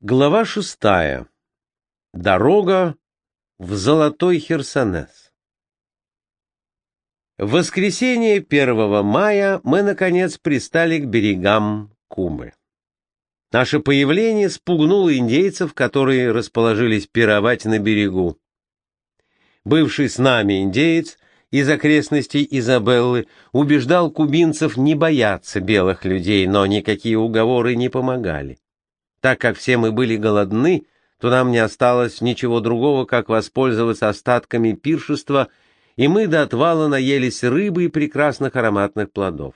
Глава шестая. Дорога в Золотой Херсонес. В воскресенье 1 мая мы, наконец, пристали к берегам Кумы. Наше появление спугнуло индейцев, которые расположились пировать на берегу. Бывший с нами индеец из окрестностей Изабеллы убеждал кубинцев не бояться белых людей, но никакие уговоры не помогали. Так как все мы были голодны, то нам не осталось ничего другого, как воспользоваться остатками пиршества, и мы до отвала наелись рыбы и прекрасных ароматных плодов.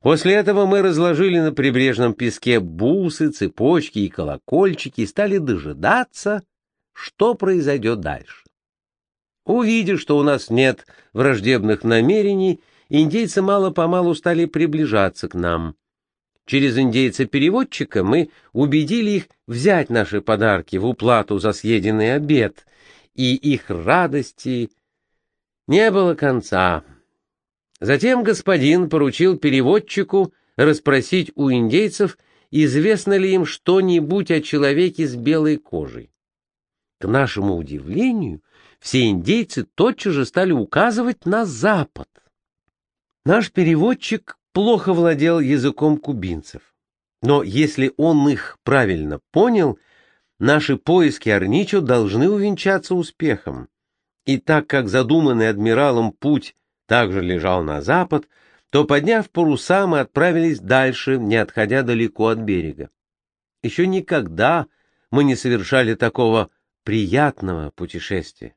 После этого мы разложили на прибрежном песке бусы, цепочки и колокольчики и стали дожидаться, что произойдет дальше. Увидев, что у нас нет враждебных намерений, индейцы мало-помалу стали приближаться к нам. Через индейца-переводчика мы убедили их взять наши подарки в уплату за съеденный обед, и их радости не было конца. Затем господин поручил переводчику расспросить у индейцев, известно ли им что-нибудь о человеке с белой кожей. К нашему удивлению, все индейцы тотчас же стали указывать на запад. Наш переводчик плохо владел языком кубинцев. Но если он их правильно понял, наши поиски Арничо должны увенчаться успехом. И так как задуманный адмиралом путь также лежал на запад, то, подняв паруса, мы отправились дальше, не отходя далеко от берега. Еще никогда мы не совершали такого приятного путешествия.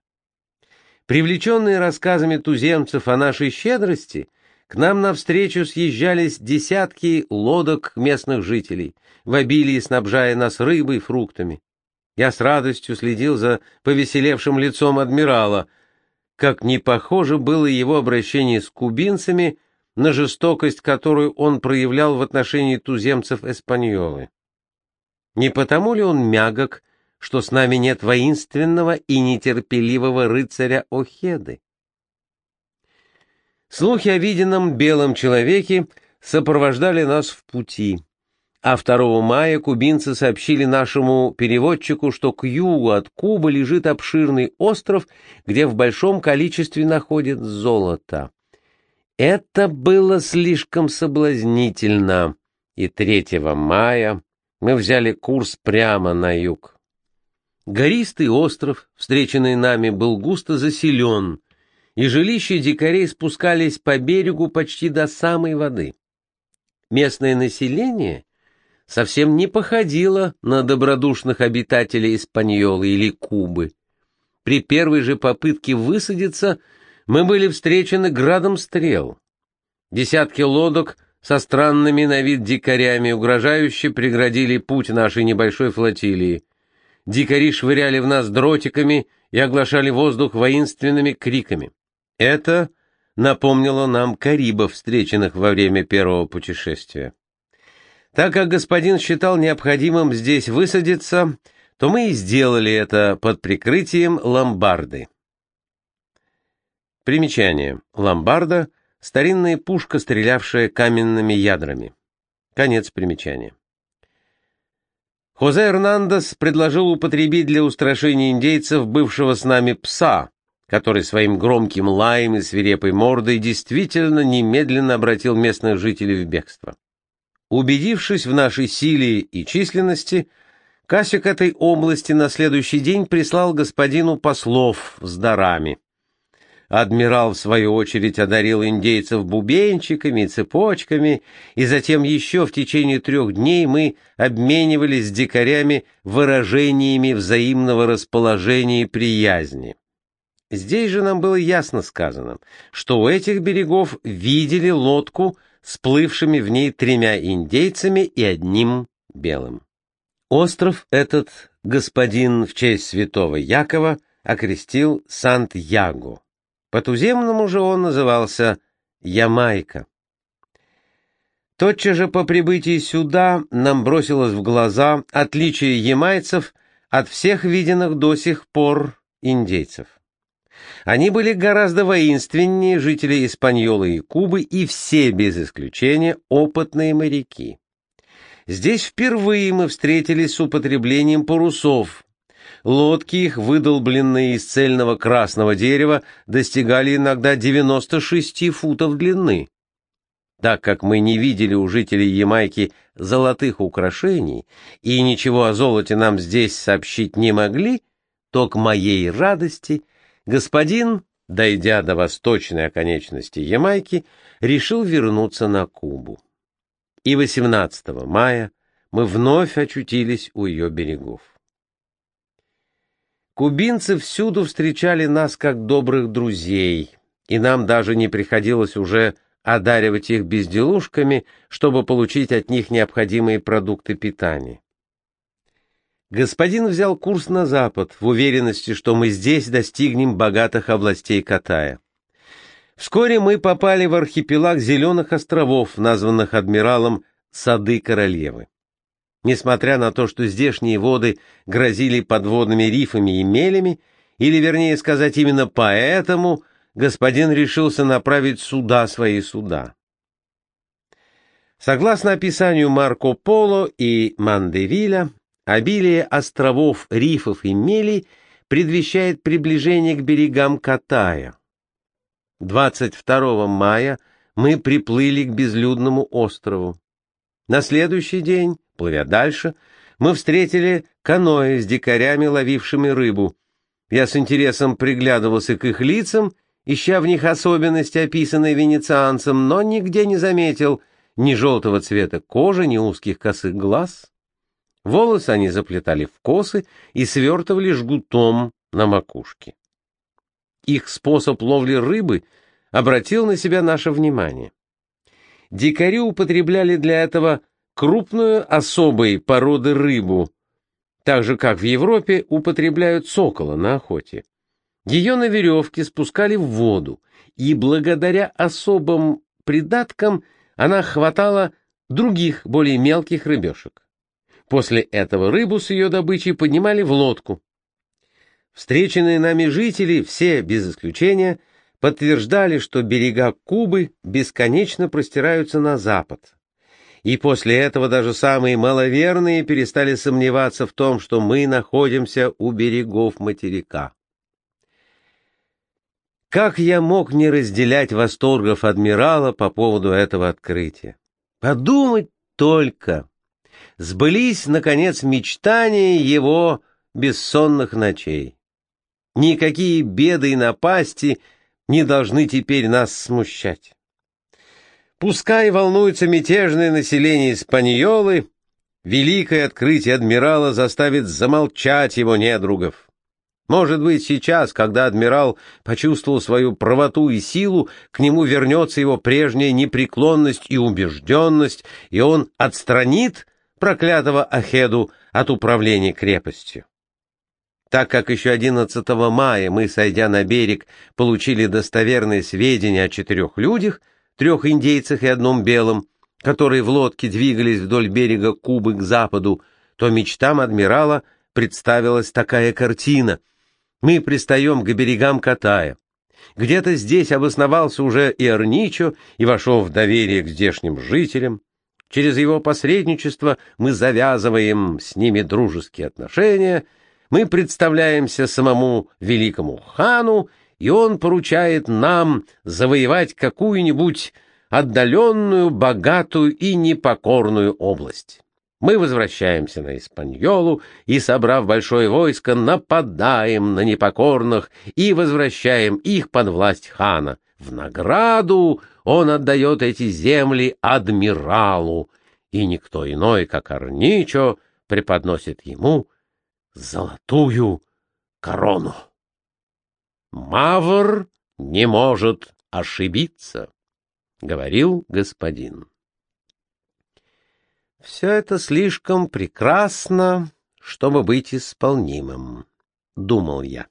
Привлеченные рассказами туземцев о нашей щедрости, к нам навстречу съезжались десятки лодок местных жителей, в обилии снабжая нас рыбой и фруктами. Я с радостью следил за повеселевшим лицом адмирала, как не похоже было его обращение с кубинцами на жестокость, которую он проявлял в отношении туземцев Эспаньолы. Не потому ли он мягок, что с нами нет воинственного и нетерпеливого рыцаря Охеды? Слухи о виденном белом человеке сопровождали нас в пути, а 2 мая кубинцы сообщили нашему переводчику, что к югу от Кубы лежит обширный остров, где в большом количестве находят золото. Это было слишком соблазнительно, и 3 мая мы взяли курс прямо на юг. Гористый остров, встреченный нами, был густо заселен — и жилища дикарей спускались по берегу почти до самой воды. Местное население совсем не походило на добродушных обитателей Испаньолы или Кубы. При первой же попытке высадиться мы были встречены градом стрел. Десятки лодок со странными на вид дикарями угрожающе преградили путь нашей небольшой флотилии. Дикари швыряли в нас дротиками и оглашали воздух воинственными криками. Это напомнило нам карибов, встреченных во время первого путешествия. Так как господин считал необходимым здесь высадиться, то мы и сделали это под прикрытием ломбарды. Примечание. Ломбарда — старинная пушка, стрелявшая каменными ядрами. Конец примечания. Хозе Эрнандес предложил употребить для устрашения индейцев бывшего с нами пса, который своим громким лаем и свирепой мордой действительно немедленно обратил местных жителей в бегство. Убедившись в нашей силе и численности, Касик этой области на следующий день прислал господину послов с дарами. Адмирал, в свою очередь, одарил индейцев бубенчиками и цепочками, и затем еще в течение трех дней мы обменивались с дикарями выражениями взаимного расположения и приязни. Здесь же нам было ясно сказано, что у этих берегов видели лодку с плывшими в ней тремя индейцами и одним белым. Остров этот господин в честь святого Якова окрестил Сант-Яго. По-туземному же он назывался Ямайка. Тотчас же по прибытии сюда нам бросилось в глаза отличие ямайцев от всех виденных до сих пор индейцев. Они были гораздо воинственнее жителей Испаньолы и Кубы и все, без исключения, опытные моряки. Здесь впервые мы встретились с употреблением парусов. Лодки их, выдолбленные из цельного красного дерева, достигали иногда 96 футов длины. Так как мы не видели у жителей Ямайки золотых украшений и ничего о золоте нам здесь сообщить не могли, то к моей радости господин, дойдя до восточной оконечности Ямайки, решил вернуться на Кубу и 18 мая мы вновь очутились у ее берегов. Кубинцы всюду встречали нас как добрых друзей, и нам даже не приходилось уже одаривать их безделушками, чтобы получить от них необходимые продукты питания. Господин взял курс на запад в уверенности, что мы здесь достигнем богатых областей Катая. Вскоре мы попали в архипелаг Зеленых островов, названных адмиралом «Сады королевы». Несмотря на то, что здешние воды грозили подводными рифами и мелями, или, вернее сказать, именно поэтому господин решился направить суда свои суда. Согласно описанию Марко Поло и Мандевиля, обилие островов, рифов и мелей предвещает приближение к берегам Катая. 22 мая мы приплыли к безлюдному острову. На следующий день, плывя дальше, мы встретили каноэ с дикарями, ловившими рыбу. Я с интересом приглядывался к их лицам, ища в них особенности, описанные венецианцем, но нигде не заметил ни желтого цвета кожи, ни узких косых глаз. Волосы они заплетали в косы и свертывали жгутом на макушке. Их способ ловли рыбы обратил на себя наше внимание. Дикари употребляли для этого крупную особой породы рыбу, так же, как в Европе употребляют сокола на охоте. Ее на веревке спускали в воду, и благодаря особым придаткам она хватала других, более мелких рыбешек. После этого рыбу с ее добычей поднимали в лодку. Встреченные нами жители, все без исключения, подтверждали, что берега Кубы бесконечно простираются на запад. И после этого даже самые маловерные перестали сомневаться в том, что мы находимся у берегов материка. Как я мог не разделять восторгов адмирала по поводу этого открытия? Подумать только! Сбылись, наконец, мечтания его бессонных ночей. Никакие беды и напасти не должны теперь нас смущать. Пускай волнуется мятежное население Испаньолы, великое открытие адмирала заставит замолчать его недругов. Может быть, сейчас, когда адмирал почувствовал свою правоту и силу, к нему вернется его прежняя непреклонность и убежденность, и он отстранит проклятого Ахеду от управления крепостью. Так как еще 11 мая мы, сойдя на берег, получили достоверные сведения о четырех людях, трех индейцах и одном белом, которые в лодке двигались вдоль берега Кубы к западу, то мечтам адмирала представилась такая картина. Мы пристаем к берегам Катая. Где-то здесь обосновался уже и Арничо и вошел в доверие к здешним жителям. Через его посредничество мы завязываем с ними дружеские отношения — мы представляемся самому великому хану, и он поручает нам завоевать какую-нибудь отдаленную, богатую и непокорную область. Мы возвращаемся на Испаньолу и, собрав большое войско, нападаем на непокорных и возвращаем их под власть хана. В награду он отдает эти земли адмиралу, и никто иной, как Арничо, преподносит ему золотую корону. Мавр не может ошибиться, — говорил господин. Все это слишком прекрасно, чтобы быть исполнимым, — думал я.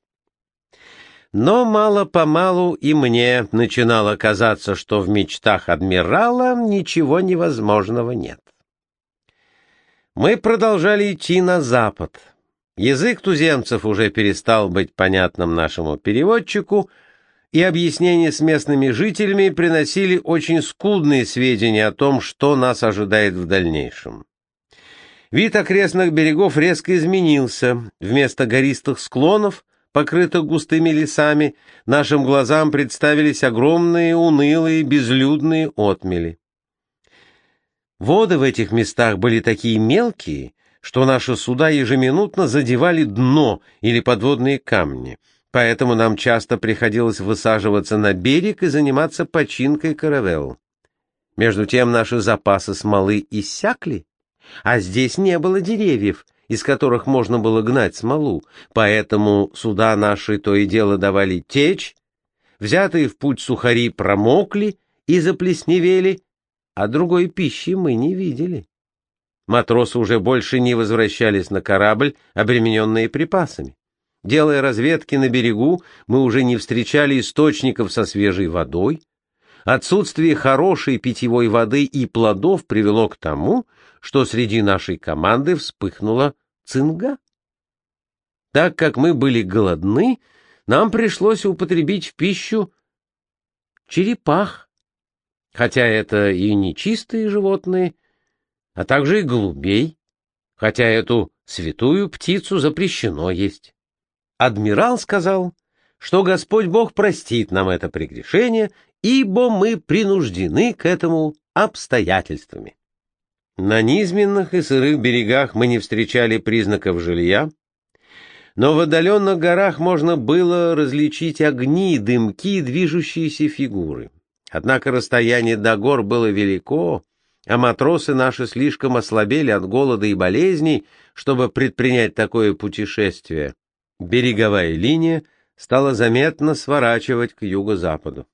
Но мало-помалу и мне начинало казаться, что в мечтах адмирала ничего невозможного нет. Мы продолжали идти на запад, Язык туземцев уже перестал быть понятным нашему переводчику, и объяснения с местными жителями приносили очень скудные сведения о том, что нас ожидает в дальнейшем. Вид окрестных берегов резко изменился. Вместо гористых склонов, покрытых густыми лесами, нашим глазам представились огромные, унылые, безлюдные отмели. Воды в этих местах были такие мелкие, что наши суда ежеминутно задевали дно или подводные камни, поэтому нам часто приходилось высаживаться на берег и заниматься починкой каравелл. Между тем наши запасы смолы иссякли, а здесь не было деревьев, из которых можно было гнать смолу, поэтому суда наши то и дело давали течь, взятые в путь сухари промокли и заплесневели, а другой пищи мы не видели. Матросы уже больше не возвращались на корабль, обремененные припасами. Делая разведки на берегу, мы уже не встречали источников со свежей водой, Отсутствие хорошей питьевой воды и плодов привело к тому, что среди нашей команды вспыхнула цинга. Так как мы были голодны, нам пришлось употребить в пищу черепах, хотя это и не чистые животные, а также и голубей, хотя эту святую птицу запрещено есть. Адмирал сказал, что Господь Бог простит нам это прегрешение ибо мы принуждены к этому обстоятельствами. На низменных и сырых берегах мы не встречали признаков жилья, но в отдаленных горах можно было различить огни, дымки, движущиеся фигуры. Однако расстояние до гор было велико, а матросы наши слишком ослабели от голода и болезней, чтобы предпринять такое путешествие. Береговая линия стала заметно сворачивать к юго-западу.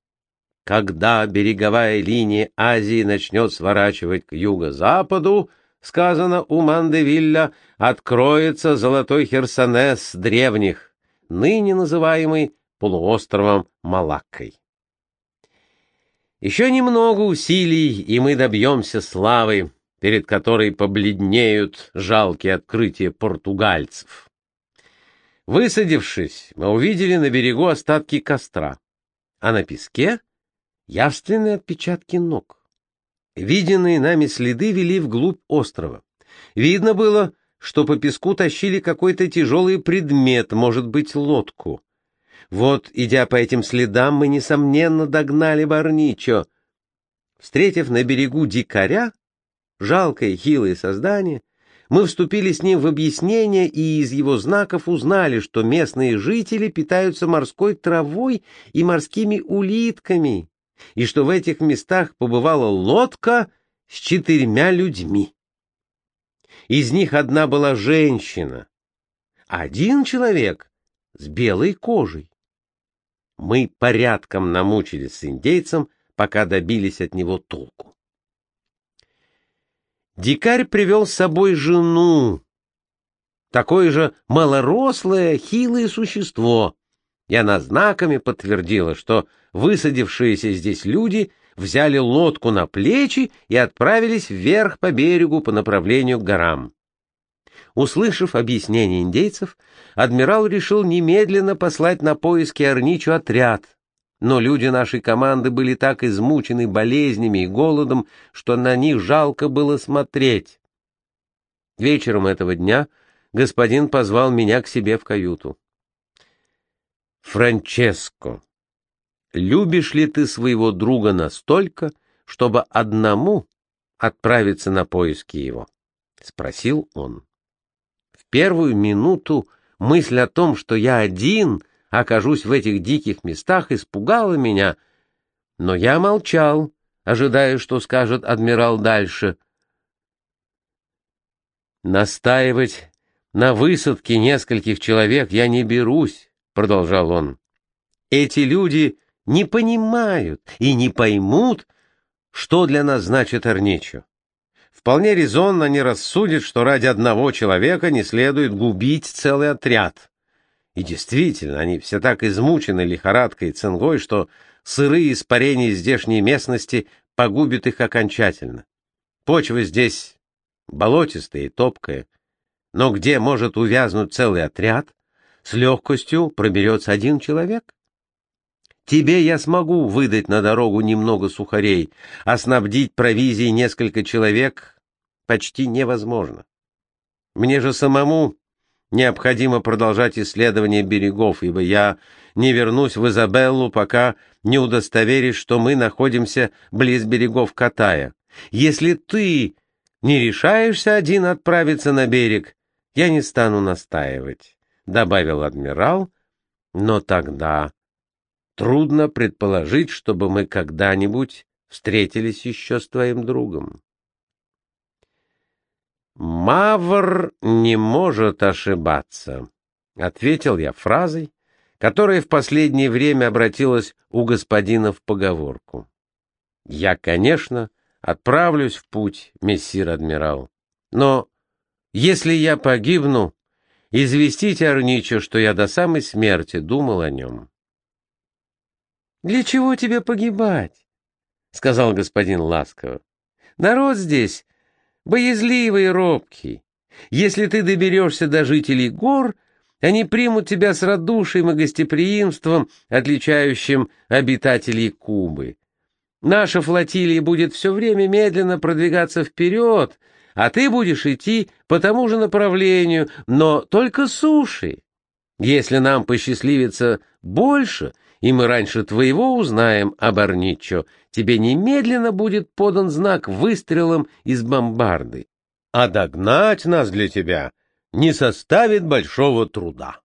Когда береговая линия Азии начнет сворачивать к юго-западу, сказано у Мандевилля, откроется золотой Херсонес древних, ныне называемый полуостровом Малаккой. Еще немного усилий, и мы добьемся славы, перед которой побледнеют жалкие открытия португальцев. Высадившись, мы увидели на берегу остатки костра, а на песке — явственные отпечатки ног. Виденные нами следы вели вглубь острова. Видно было, что по песку тащили какой-то тяжелый предмет, может быть, лодку. Вот, идя по этим следам, мы, несомненно, догнали Барничо. Встретив на берегу дикаря, жалкое хилое создание, мы вступили с ним в объяснение и из его знаков узнали, что местные жители питаются морской травой и морскими улитками, и что в этих местах побывала лодка с четырьмя людьми. Из них одна была женщина, один человек с белой кожей. Мы порядком намучились с индейцем, пока добились от него толку. Дикарь привел с собой жену, такое же малорослое, хилое существо, и она знаками подтвердила, что высадившиеся здесь люди взяли лодку на плечи и отправились вверх по берегу по направлению к горам. Услышав объяснение индейцев, адмирал решил немедленно послать на поиски Арничу отряд, но люди нашей команды были так измучены болезнями и голодом, что на них жалко было смотреть. Вечером этого дня господин позвал меня к себе в каюту. «Франческо, любишь ли ты своего друга настолько, чтобы одному отправиться на поиски его? — спросил он. В первую минуту мысль о том, что я один окажусь в этих диких местах, испугала меня, но я молчал, ожидая, что скажет адмирал дальше. «Настаивать на высадке нескольких человек я не берусь», — продолжал он. «Эти люди не понимают и не поймут, что для нас значит Арничо. Вполне резонно они рассудят, что ради одного человека не следует губить целый отряд. И действительно, они все так измучены лихорадкой и цингой, что сырые испарения здешней местности погубят их окончательно. Почва здесь болотистая и топкая, но где может увязнуть целый отряд, с легкостью проберется один человек. Тебе я смогу выдать на дорогу немного сухарей, а снабдить провизией несколько человек почти невозможно. Мне же самому необходимо продолжать исследование берегов, ибо я не вернусь в Изабеллу, пока не удостоверюсь, что мы находимся близ берегов Катая. Если ты не решаешься один отправиться на берег, я не стану настаивать, — добавил адмирал, — но тогда трудно предположить, чтобы мы когда-нибудь встретились еще с твоим другом. «Мавр не может ошибаться», — ответил я фразой, которая в последнее время обратилась у господина в поговорку. «Я, конечно, отправлюсь в путь, мессир адмирал, но если я погибну, известите Арничо, что я до самой смерти думал о нем». «Для чего тебе погибать?» — сказал господин ласково. «Народ здесь боязливый и робкий. Если ты доберешься до жителей гор, они примут тебя с радушием и гостеприимством, отличающим обитателей Кубы. Наша флотилия будет все время медленно продвигаться вперед, а ты будешь идти по тому же направлению, но только суши. Если нам посчастливится больше, и мы раньше твоего узнаем об Арничо, тебе немедленно будет подан знак выстрелом из бомбарды. А догнать нас для тебя не составит большого труда.